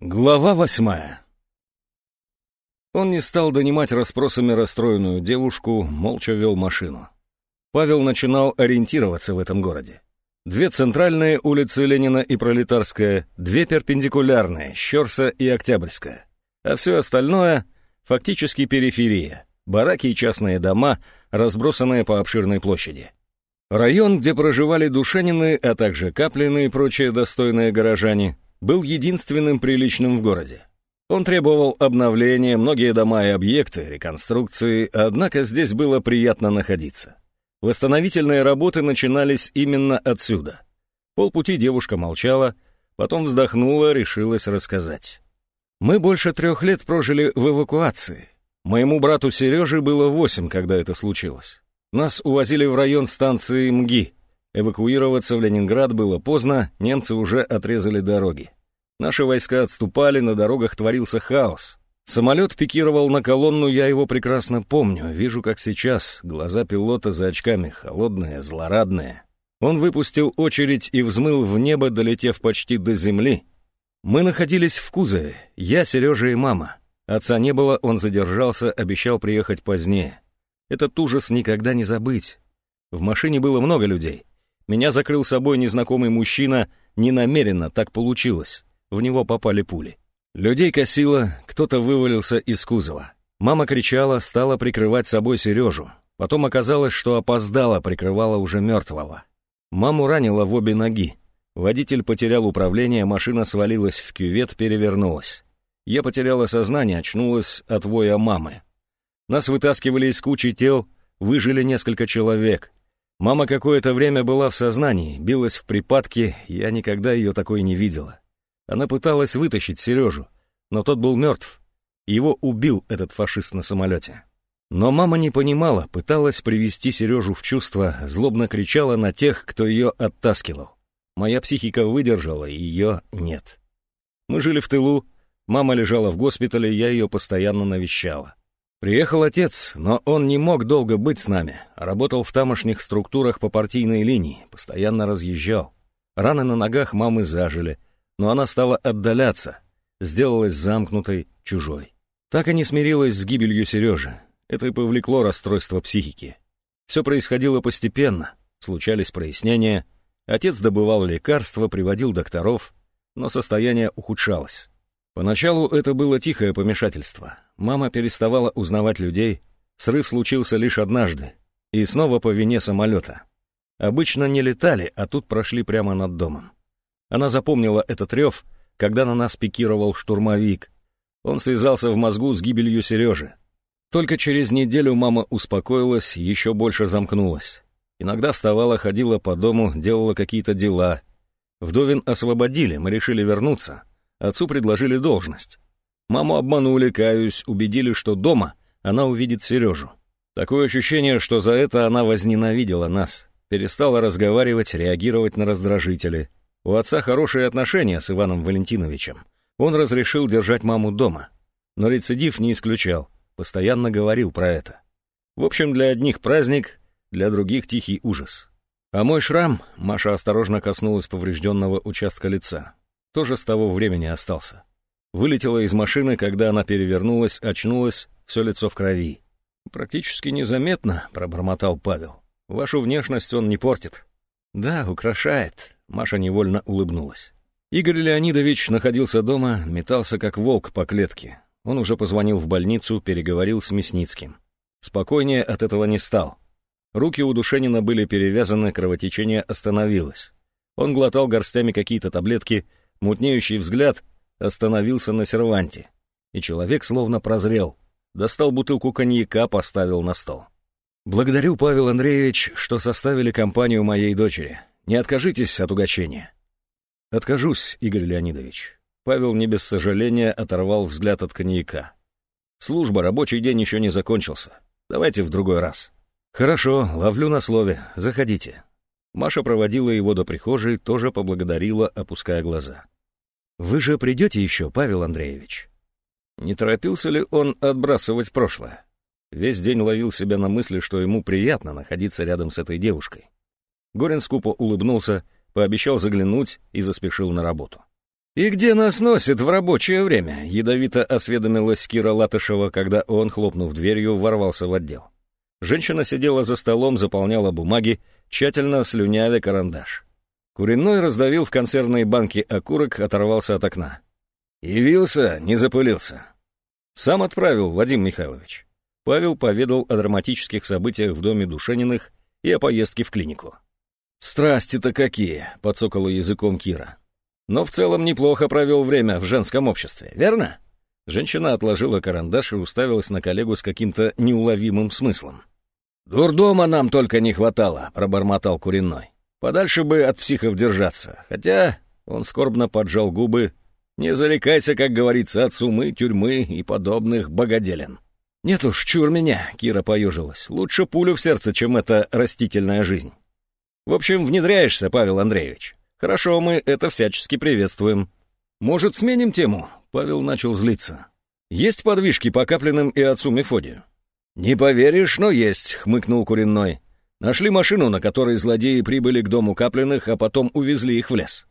Глава восьмая Он не стал донимать расспросами расстроенную девушку, молча вел машину. Павел начинал ориентироваться в этом городе. Две центральные улицы Ленина и Пролетарская, две перпендикулярные, Щерса и Октябрьская. А все остальное — фактически периферия, бараки и частные дома, разбросанные по обширной площади. Район, где проживали душанины, а также каплины и прочие достойные горожане — был единственным приличным в городе. Он требовал обновления, многие дома и объекты, реконструкции, однако здесь было приятно находиться. Восстановительные работы начинались именно отсюда. Полпути девушка молчала, потом вздохнула, решилась рассказать. «Мы больше трех лет прожили в эвакуации. Моему брату Сереже было восемь, когда это случилось. Нас увозили в район станции МГИ, Эвакуироваться в Ленинград было поздно, немцы уже отрезали дороги. Наши войска отступали, на дорогах творился хаос. Самолет пикировал на колонну, я его прекрасно помню. Вижу, как сейчас, глаза пилота за очками, холодные, злорадные. Он выпустил очередь и взмыл в небо, долетев почти до земли. Мы находились в кузове, я, Сережа и мама. Отца не было, он задержался, обещал приехать позднее. Этот ужас никогда не забыть. В машине было много людей. Меня закрыл собой незнакомый мужчина, не намеренно так получилось. В него попали пули. Людей косило, кто-то вывалился из кузова. Мама кричала, стала прикрывать собой Сережу. Потом оказалось, что опоздала, прикрывала уже мертвого. Маму ранило в обе ноги. Водитель потерял управление, машина свалилась в кювет, перевернулась. Я потеряла сознание, очнулась от воя мамы. Нас вытаскивали из кучи тел, выжили несколько человек. Мама какое-то время была в сознании, билась в припадке, я никогда ее такой не видела. Она пыталась вытащить Сережу, но тот был мертв. Его убил этот фашист на самолете. Но мама не понимала, пыталась привести Сережу в чувство, злобно кричала на тех, кто ее оттаскивал. Моя психика выдержала, ее нет. Мы жили в тылу, мама лежала в госпитале, я ее постоянно навещала. Приехал отец, но он не мог долго быть с нами. Работал в тамошних структурах по партийной линии, постоянно разъезжал. Раны на ногах мамы зажили, но она стала отдаляться, сделалась замкнутой, чужой. Так и не смирилась с гибелью Сережи. Это и повлекло расстройство психики. Все происходило постепенно, случались прояснения. Отец добывал лекарства, приводил докторов, но состояние ухудшалось. Поначалу это было тихое помешательство. Мама переставала узнавать людей. Срыв случился лишь однажды. И снова по вине самолета. Обычно не летали, а тут прошли прямо над домом. Она запомнила этот рев, когда на нас пикировал штурмовик. Он связался в мозгу с гибелью Сережи. Только через неделю мама успокоилась, еще больше замкнулась. Иногда вставала, ходила по дому, делала какие-то дела. Вдовин освободили, мы решили вернуться. Отцу предложили должность. Маму обманули, каюсь, убедили, что дома она увидит Сережу. Такое ощущение, что за это она возненавидела нас. Перестала разговаривать, реагировать на раздражители. У отца хорошие отношения с Иваном Валентиновичем. Он разрешил держать маму дома. Но рецидив не исключал, постоянно говорил про это. В общем, для одних праздник, для других тихий ужас. А мой шрам, Маша осторожно коснулась поврежденного участка лица тоже с того времени остался. Вылетела из машины, когда она перевернулась, очнулась, все лицо в крови. «Практически незаметно», — пробормотал Павел. «Вашу внешность он не портит». «Да, украшает», — Маша невольно улыбнулась. Игорь Леонидович находился дома, метался как волк по клетке. Он уже позвонил в больницу, переговорил с Мясницким. Спокойнее от этого не стал. Руки у Душенина были перевязаны, кровотечение остановилось. Он глотал горстями какие-то таблетки, Мутнеющий взгляд остановился на серванте, и человек словно прозрел. Достал бутылку коньяка, поставил на стол. «Благодарю, Павел Андреевич, что составили компанию моей дочери. Не откажитесь от угощения». «Откажусь, Игорь Леонидович». Павел не без сожаления оторвал взгляд от коньяка. «Служба, рабочий день еще не закончился. Давайте в другой раз». «Хорошо, ловлю на слове. Заходите». Маша проводила его до прихожей, тоже поблагодарила, опуская глаза. «Вы же придете еще, Павел Андреевич?» Не торопился ли он отбрасывать прошлое? Весь день ловил себя на мысли, что ему приятно находиться рядом с этой девушкой. Горин скупо улыбнулся, пообещал заглянуть и заспешил на работу. «И где нас носит в рабочее время?» — ядовито осведомилась Кира Латышева, когда он, хлопнув дверью, ворвался в отдел. Женщина сидела за столом, заполняла бумаги, тщательно слюнявя карандаш. Куриной раздавил в консервной банке окурок, оторвался от окна. «Явился, не запылился». «Сам отправил, Вадим Михайлович». Павел поведал о драматических событиях в доме Душениных и о поездке в клинику. «Страсти-то какие!» — подсокала языком Кира. «Но в целом неплохо провел время в женском обществе, верно?» Женщина отложила карандаш и уставилась на коллегу с каким-то неуловимым смыслом. «Дурдома нам только не хватало», — пробормотал Куриной. «Подальше бы от психов держаться. Хотя...» — он скорбно поджал губы. «Не зарекайся, как говорится, от сумы, тюрьмы и подобных богоделен». «Нет уж, чур меня», — Кира поюжилась. «Лучше пулю в сердце, чем эта растительная жизнь». «В общем, внедряешься, Павел Андреевич. Хорошо, мы это всячески приветствуем». «Может, сменим тему?» — Павел начал злиться. «Есть подвижки по Каплиным и отцу Мефодию?» «Не поверишь, но есть», — хмыкнул Куренной. «Нашли машину, на которой злодеи прибыли к дому Каплиных, а потом увезли их в лес».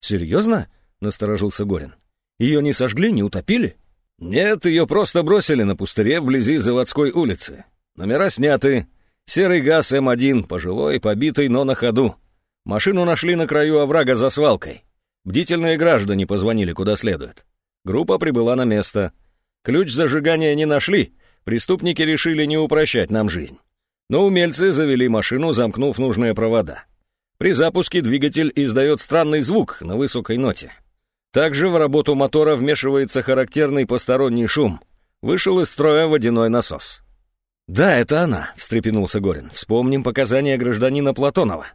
«Серьезно?» — насторожился Горин. «Ее не сожгли, не утопили?» «Нет, ее просто бросили на пустыре вблизи заводской улицы. Номера сняты. Серый газ М1, пожилой, побитый, но на ходу. Машину нашли на краю оврага за свалкой. Бдительные граждане позвонили куда следует. Группа прибыла на место. Ключ зажигания не нашли, Преступники решили не упрощать нам жизнь. Но умельцы завели машину, замкнув нужные провода. При запуске двигатель издает странный звук на высокой ноте. Также в работу мотора вмешивается характерный посторонний шум. Вышел из строя водяной насос. «Да, это она», — встрепенулся Горин. «Вспомним показания гражданина Платонова».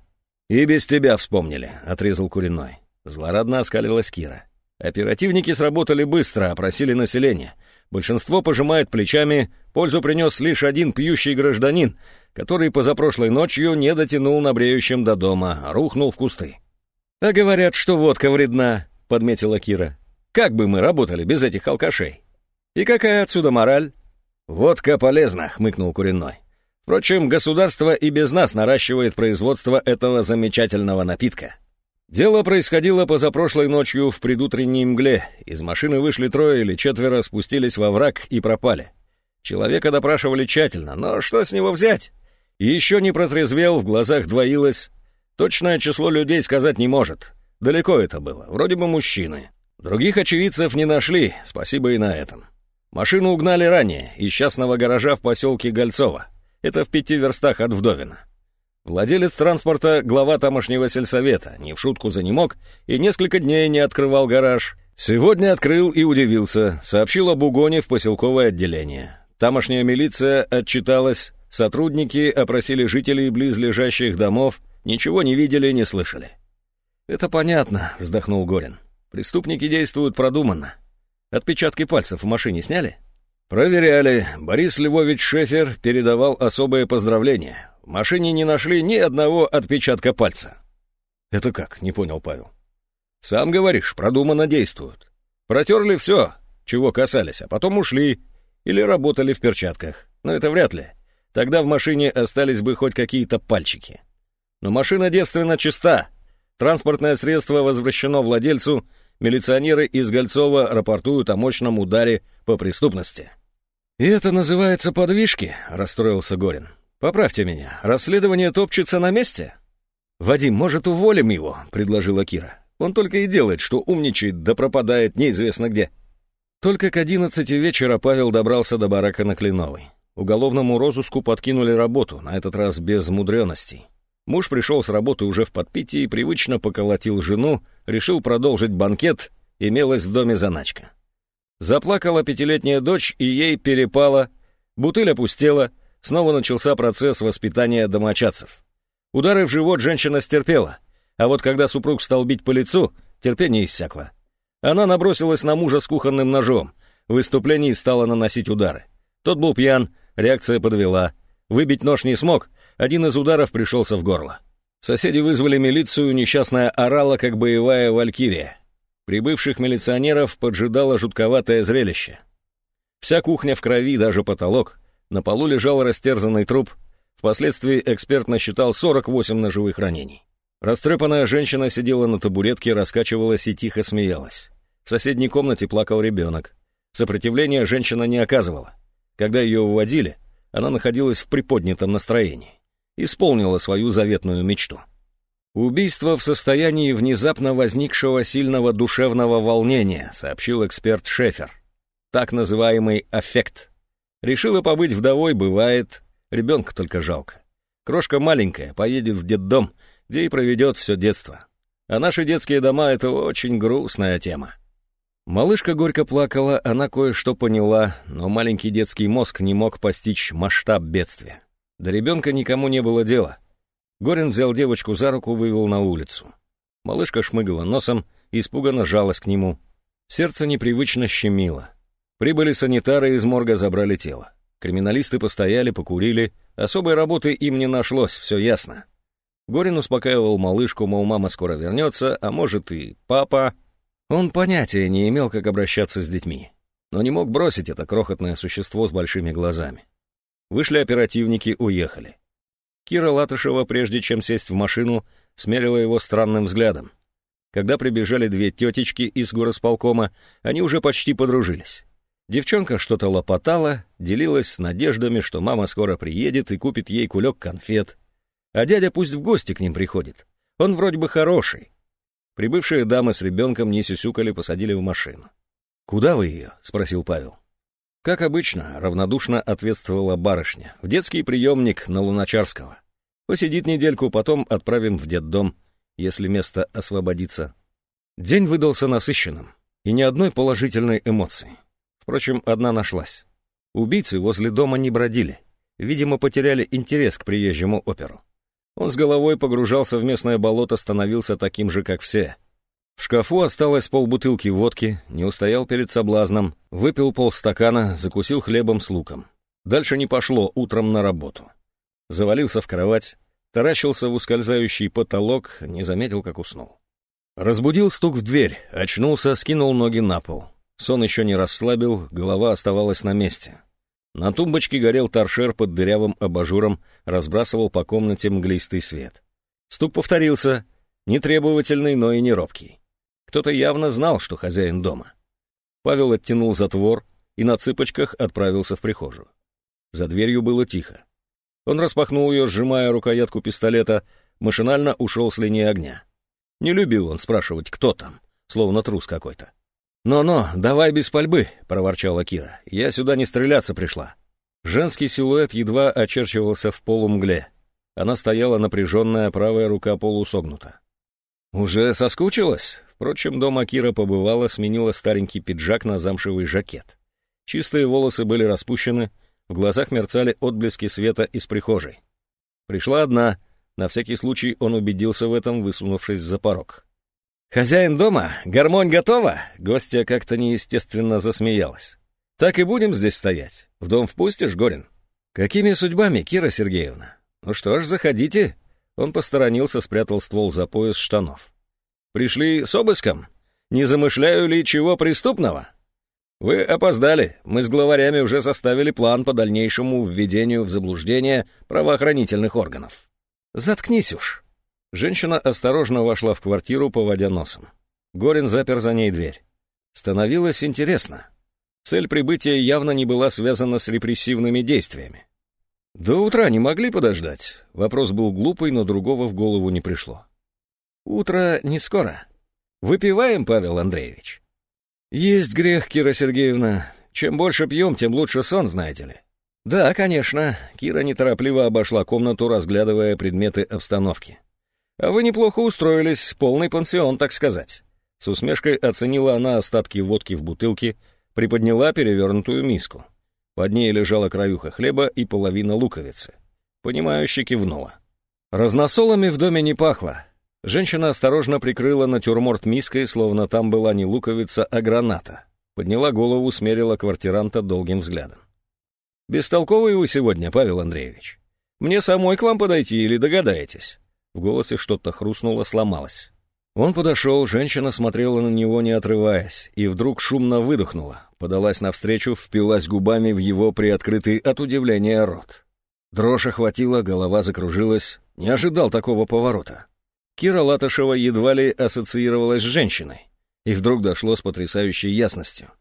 «И без тебя вспомнили», — отрезал Куриной. Злорадно оскалилась Кира. Оперативники сработали быстро, опросили население. Большинство пожимает плечами, пользу принес лишь один пьющий гражданин, который позапрошлой ночью не дотянул на бреющем до дома, а рухнул в кусты. «А говорят, что водка вредна», — подметила Кира. «Как бы мы работали без этих алкашей? И какая отсюда мораль?» «Водка полезна», — хмыкнул Куриной. «Впрочем, государство и без нас наращивает производство этого замечательного напитка. Дело происходило позапрошлой ночью в предутренней мгле. Из машины вышли трое или четверо, спустились во враг и пропали. Человека допрашивали тщательно, но что с него взять? И еще не протрезвел, в глазах двоилось. Точное число людей сказать не может. Далеко это было, вроде бы мужчины. Других очевидцев не нашли, спасибо и на этом. Машину угнали ранее, из частного гаража в поселке Гольцово. Это в пяти верстах от Вдовина. Владелец транспорта, глава тамошнего сельсовета, не в шутку занемог и несколько дней не открывал гараж. Сегодня открыл и удивился, сообщил об угоне в поселковое отделение. Тамошняя милиция отчиталась, сотрудники опросили жителей близлежащих домов, ничего не видели, не слышали. «Это понятно», — вздохнул Горин. «Преступники действуют продуманно. Отпечатки пальцев в машине сняли?» «Проверяли. Борис Львович Шефер передавал особое поздравление. В машине не нашли ни одного отпечатка пальца. Это как? Не понял Павел. Сам говоришь, продуманно действуют. Протерли все, чего касались, а потом ушли или работали в перчатках. Но это вряд ли. Тогда в машине остались бы хоть какие-то пальчики. Но машина девственно чиста. Транспортное средство возвращено владельцу. Милиционеры из Гольцова рапортуют о мощном ударе по преступности. «И это называется подвижки?» — расстроился Горин. «Поправьте меня, расследование топчется на месте?» «Вадим, может, уволим его?» — предложила Кира. «Он только и делает, что умничает, да пропадает неизвестно где». Только к одиннадцати вечера Павел добрался до барака на Кленовой. Уголовному розыску подкинули работу, на этот раз без мудренностей. Муж пришел с работы уже в подпитии, привычно поколотил жену, решил продолжить банкет, имелась в доме заначка. Заплакала пятилетняя дочь, и ей перепала, бутыль опустела — снова начался процесс воспитания домочадцев. Удары в живот женщина стерпела, а вот когда супруг стал бить по лицу, терпение иссякло. Она набросилась на мужа с кухонным ножом, в выступлении стала наносить удары. Тот был пьян, реакция подвела. Выбить нож не смог, один из ударов пришелся в горло. Соседи вызвали милицию, несчастная орала, как боевая валькирия. Прибывших милиционеров поджидало жутковатое зрелище. Вся кухня в крови, даже потолок. На полу лежал растерзанный труп. Впоследствии эксперт насчитал 48 ножевых ранений. Растрепанная женщина сидела на табуретке, раскачивалась и тихо смеялась. В соседней комнате плакал ребенок. Сопротивления женщина не оказывала. Когда ее уводили, она находилась в приподнятом настроении. Исполнила свою заветную мечту. Убийство в состоянии внезапно возникшего сильного душевного волнения, сообщил эксперт Шефер. Так называемый аффект. Решила побыть вдовой, бывает. Ребенка только жалко. Крошка маленькая, поедет в детдом, где и проведет все детство. А наши детские дома — это очень грустная тема. Малышка горько плакала, она кое-что поняла, но маленький детский мозг не мог постичь масштаб бедствия. До ребенка никому не было дела. Горин взял девочку за руку, вывел на улицу. Малышка шмыгала носом, испуганно жалась к нему. Сердце непривычно щемило. Прибыли санитары из морга, забрали тело. Криминалисты постояли, покурили. Особой работы им не нашлось, все ясно. Горин успокаивал малышку, мол, мама скоро вернется, а может и папа. Он понятия не имел, как обращаться с детьми, но не мог бросить это крохотное существо с большими глазами. Вышли оперативники, уехали. Кира Латышева, прежде чем сесть в машину, смерила его странным взглядом. Когда прибежали две тетечки из горосполкома, они уже почти подружились. Девчонка что-то лопотала, делилась с надеждами, что мама скоро приедет и купит ей кулек конфет. А дядя пусть в гости к ним приходит. Он вроде бы хороший. Прибывшие дамы с ребенком не сюсюкали, посадили в машину. «Куда вы ее?» — спросил Павел. Как обычно, равнодушно ответствовала барышня. В детский приемник на Луначарского. Посидит недельку, потом отправим в детдом, если место освободится. День выдался насыщенным, и ни одной положительной эмоции. Впрочем, одна нашлась. Убийцы возле дома не бродили. Видимо, потеряли интерес к приезжему оперу. Он с головой погружался в местное болото, становился таким же, как все. В шкафу осталось полбутылки водки, не устоял перед соблазном, выпил полстакана, закусил хлебом с луком. Дальше не пошло утром на работу. Завалился в кровать, таращился в ускользающий потолок, не заметил, как уснул. Разбудил стук в дверь, очнулся, скинул ноги на пол. Сон еще не расслабил, голова оставалась на месте. На тумбочке горел торшер под дырявым абажуром, разбрасывал по комнате мглистый свет. Стук повторился, нетребовательный, но и не робкий. Кто-то явно знал, что хозяин дома. Павел оттянул затвор и на цыпочках отправился в прихожую. За дверью было тихо. Он распахнул ее, сжимая рукоятку пистолета, машинально ушел с линии огня. Не любил он спрашивать, кто там, словно трус какой-то. «Но-но, давай без пальбы», — проворчала Кира. «Я сюда не стреляться пришла». Женский силуэт едва очерчивался в полумгле. Она стояла напряженная, правая рука полусогнута. Уже соскучилась? Впрочем, дома Кира побывала, сменила старенький пиджак на замшевый жакет. Чистые волосы были распущены, в глазах мерцали отблески света из прихожей. Пришла одна, на всякий случай он убедился в этом, высунувшись за порог. «Хозяин дома? Гармонь готова?» Гостья как-то неестественно засмеялась. «Так и будем здесь стоять. В дом впустишь, Горин?» «Какими судьбами, Кира Сергеевна?» «Ну что ж, заходите». Он посторонился, спрятал ствол за пояс штанов. «Пришли с обыском? Не замышляю ли чего преступного?» «Вы опоздали. Мы с главарями уже составили план по дальнейшему введению в заблуждение правоохранительных органов». «Заткнись уж», Женщина осторожно вошла в квартиру, поводя носом. Горин запер за ней дверь. Становилось интересно. Цель прибытия явно не была связана с репрессивными действиями. До утра не могли подождать. Вопрос был глупый, но другого в голову не пришло. Утро не скоро. Выпиваем, Павел Андреевич. Есть грех, Кира Сергеевна. Чем больше пьем, тем лучше сон, знаете ли. Да, конечно. Кира неторопливо обошла комнату, разглядывая предметы обстановки. А вы неплохо устроились, полный пансион, так сказать. С усмешкой оценила она остатки водки в бутылке, приподняла перевернутую миску. Под ней лежала краюха хлеба и половина луковицы. Понимающе кивнула. Разносолами в доме не пахло. Женщина осторожно прикрыла натюрморт миской, словно там была не луковица, а граната. Подняла голову, смерила квартиранта долгим взглядом. «Бестолковый вы сегодня, Павел Андреевич. Мне самой к вам подойти или догадаетесь?» В голосе что-то хрустнуло, сломалось. Он подошел, женщина смотрела на него, не отрываясь, и вдруг шумно выдохнула, подалась навстречу, впилась губами в его приоткрытый от удивления рот. Дрожь охватила, голова закружилась, не ожидал такого поворота. Кира Латышева едва ли ассоциировалась с женщиной. И вдруг дошло с потрясающей ясностью.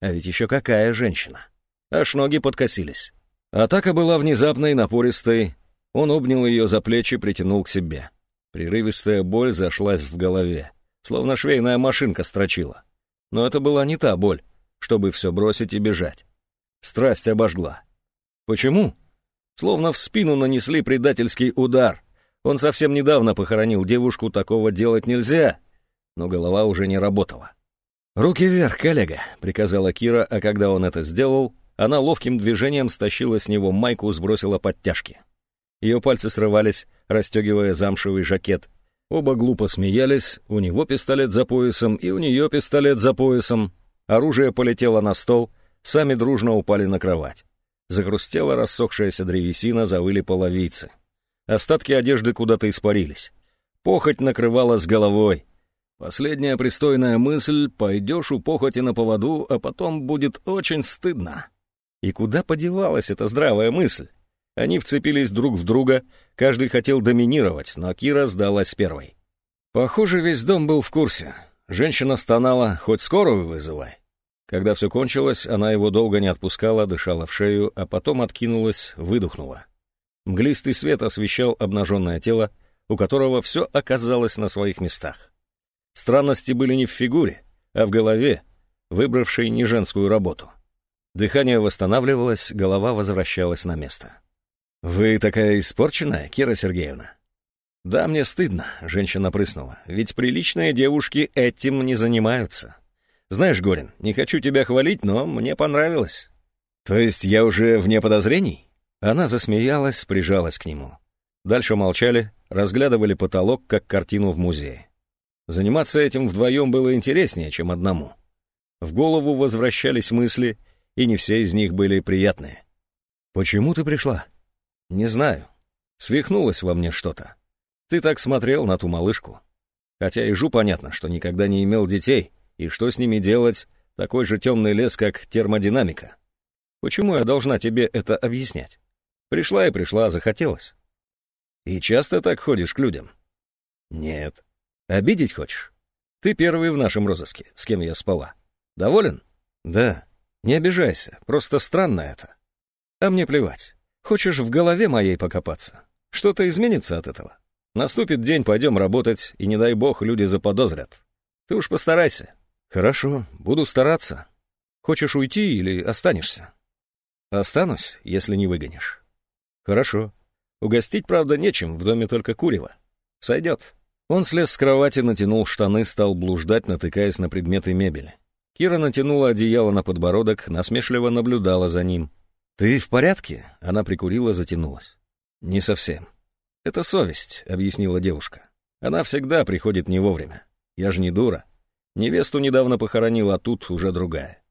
А ведь еще какая женщина? Аж ноги подкосились. Атака была внезапной, напористой. Он обнял ее за плечи, притянул к себе. Прерывистая боль зашлась в голове, словно швейная машинка строчила. Но это была не та боль, чтобы все бросить и бежать. Страсть обожгла. Почему? Словно в спину нанесли предательский удар. Он совсем недавно похоронил девушку, такого делать нельзя. Но голова уже не работала. «Руки вверх, коллега», — приказала Кира, а когда он это сделал, она ловким движением стащила с него майку, сбросила подтяжки. Ее пальцы срывались, расстегивая замшевый жакет. Оба глупо смеялись, у него пистолет за поясом, и у нее пистолет за поясом. Оружие полетело на стол, сами дружно упали на кровать. Загрустела рассохшаяся древесина, завыли половицы. Остатки одежды куда-то испарились. Похоть накрывала с головой. Последняя пристойная мысль — пойдешь у похоти на поводу, а потом будет очень стыдно. И куда подевалась эта здравая мысль? Они вцепились друг в друга, каждый хотел доминировать, но Кира сдалась первой. Похоже, весь дом был в курсе. Женщина стонала, хоть скорую вызывай. Когда все кончилось, она его долго не отпускала, дышала в шею, а потом откинулась, выдохнула. Мглистый свет освещал обнаженное тело, у которого все оказалось на своих местах. Странности были не в фигуре, а в голове, выбравшей не женскую работу. Дыхание восстанавливалось, голова возвращалась на место. «Вы такая испорченная, Кира Сергеевна?» «Да, мне стыдно», — женщина прыснула, «ведь приличные девушки этим не занимаются. Знаешь, Горин, не хочу тебя хвалить, но мне понравилось». «То есть я уже вне подозрений?» Она засмеялась, прижалась к нему. Дальше молчали, разглядывали потолок, как картину в музее. Заниматься этим вдвоем было интереснее, чем одному. В голову возвращались мысли, и не все из них были приятные. «Почему ты пришла?» Не знаю. Свихнулось во мне что-то. Ты так смотрел на ту малышку. Хотя и жу понятно, что никогда не имел детей, и что с ними делать, такой же темный лес, как термодинамика. Почему я должна тебе это объяснять? Пришла и пришла, захотелось. И часто так ходишь к людям? Нет. Обидеть хочешь? Ты первый в нашем розыске, с кем я спала. Доволен? Да. Не обижайся, просто странно это. А мне плевать. Хочешь в голове моей покопаться? Что-то изменится от этого. Наступит день, пойдем работать, и не дай бог люди заподозрят. Ты уж постарайся. Хорошо, буду стараться. Хочешь уйти или останешься? Останусь, если не выгонишь. Хорошо. Угостить, правда, нечем, в доме только курево. Сойдет. Он слез с кровати, натянул штаны, стал блуждать, натыкаясь на предметы мебели. Кира натянула одеяло на подбородок, насмешливо наблюдала за ним. «Ты в порядке?» — она прикурила, затянулась. «Не совсем. Это совесть», — объяснила девушка. «Она всегда приходит не вовремя. Я же не дура. Невесту недавно похоронил, а тут уже другая.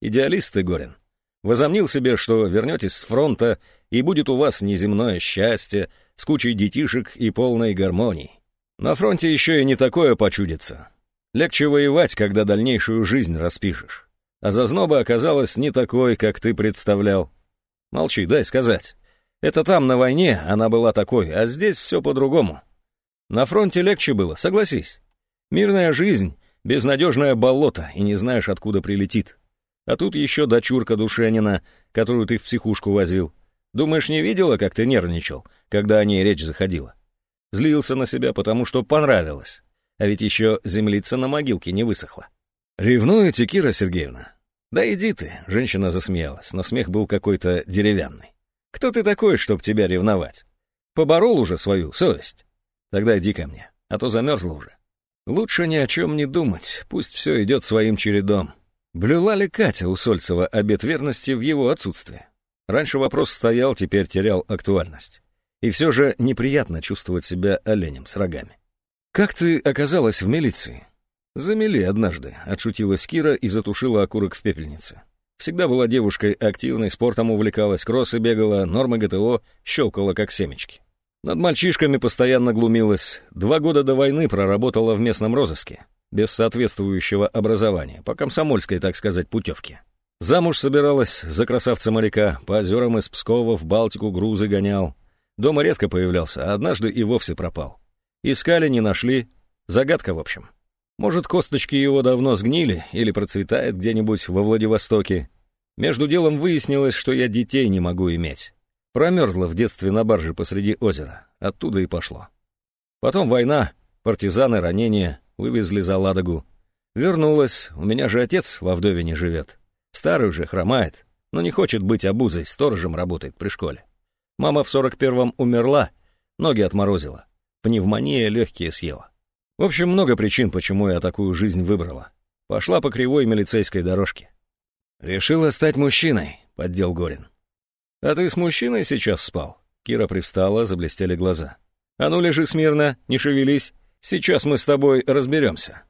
Идеалист ты, Горин. Возомнил себе, что вернетесь с фронта, и будет у вас неземное счастье, с кучей детишек и полной гармонии. На фронте еще и не такое почудится. Легче воевать, когда дальнейшую жизнь распишешь. А зазноба оказалась не такой, как ты представлял. Молчи, дай сказать. Это там, на войне, она была такой, а здесь все по-другому. На фронте легче было, согласись. Мирная жизнь, безнадежное болото, и не знаешь, откуда прилетит. А тут еще дочурка Душенина, которую ты в психушку возил. Думаешь, не видела, как ты нервничал, когда о ней речь заходила? Злился на себя, потому что понравилось. А ведь еще землица на могилке не высохла. Ревнуете, Кира Сергеевна? «Да иди ты», — женщина засмеялась, но смех был какой-то деревянный. «Кто ты такой, чтоб тебя ревновать? Поборол уже свою совесть? Тогда иди ко мне, а то замерзла уже. Лучше ни о чем не думать, пусть все идет своим чередом». Блюла ли Катя у Сольцева обет верности в его отсутствие? Раньше вопрос стоял, теперь терял актуальность. И все же неприятно чувствовать себя оленем с рогами. «Как ты оказалась в милиции?» «Замели однажды», — отшутилась Кира и затушила окурок в пепельнице. Всегда была девушкой активной, спортом увлекалась, кроссы бегала, нормы ГТО щелкала как семечки. Над мальчишками постоянно глумилась. Два года до войны проработала в местном розыске, без соответствующего образования, по комсомольской, так сказать, путевке. Замуж собиралась за красавца-моряка, по озерам из Пскова в Балтику грузы гонял. Дома редко появлялся, а однажды и вовсе пропал. Искали, не нашли. Загадка, в общем. Может, косточки его давно сгнили или процветает где-нибудь во Владивостоке. Между делом выяснилось, что я детей не могу иметь. Промерзла в детстве на барже посреди озера. Оттуда и пошло. Потом война, партизаны, ранения, вывезли за Ладогу. Вернулась, у меня же отец во вдовине живет. Старый уже, хромает, но не хочет быть обузой, сторожем работает при школе. Мама в сорок первом умерла, ноги отморозила. Пневмония легкие съела. В общем, много причин, почему я такую жизнь выбрала. Пошла по кривой милицейской дорожке. «Решила стать мужчиной», — поддел Горин. «А ты с мужчиной сейчас спал?» Кира привстала, заблестели глаза. «А ну, лежи смирно, не шевелись. Сейчас мы с тобой разберемся».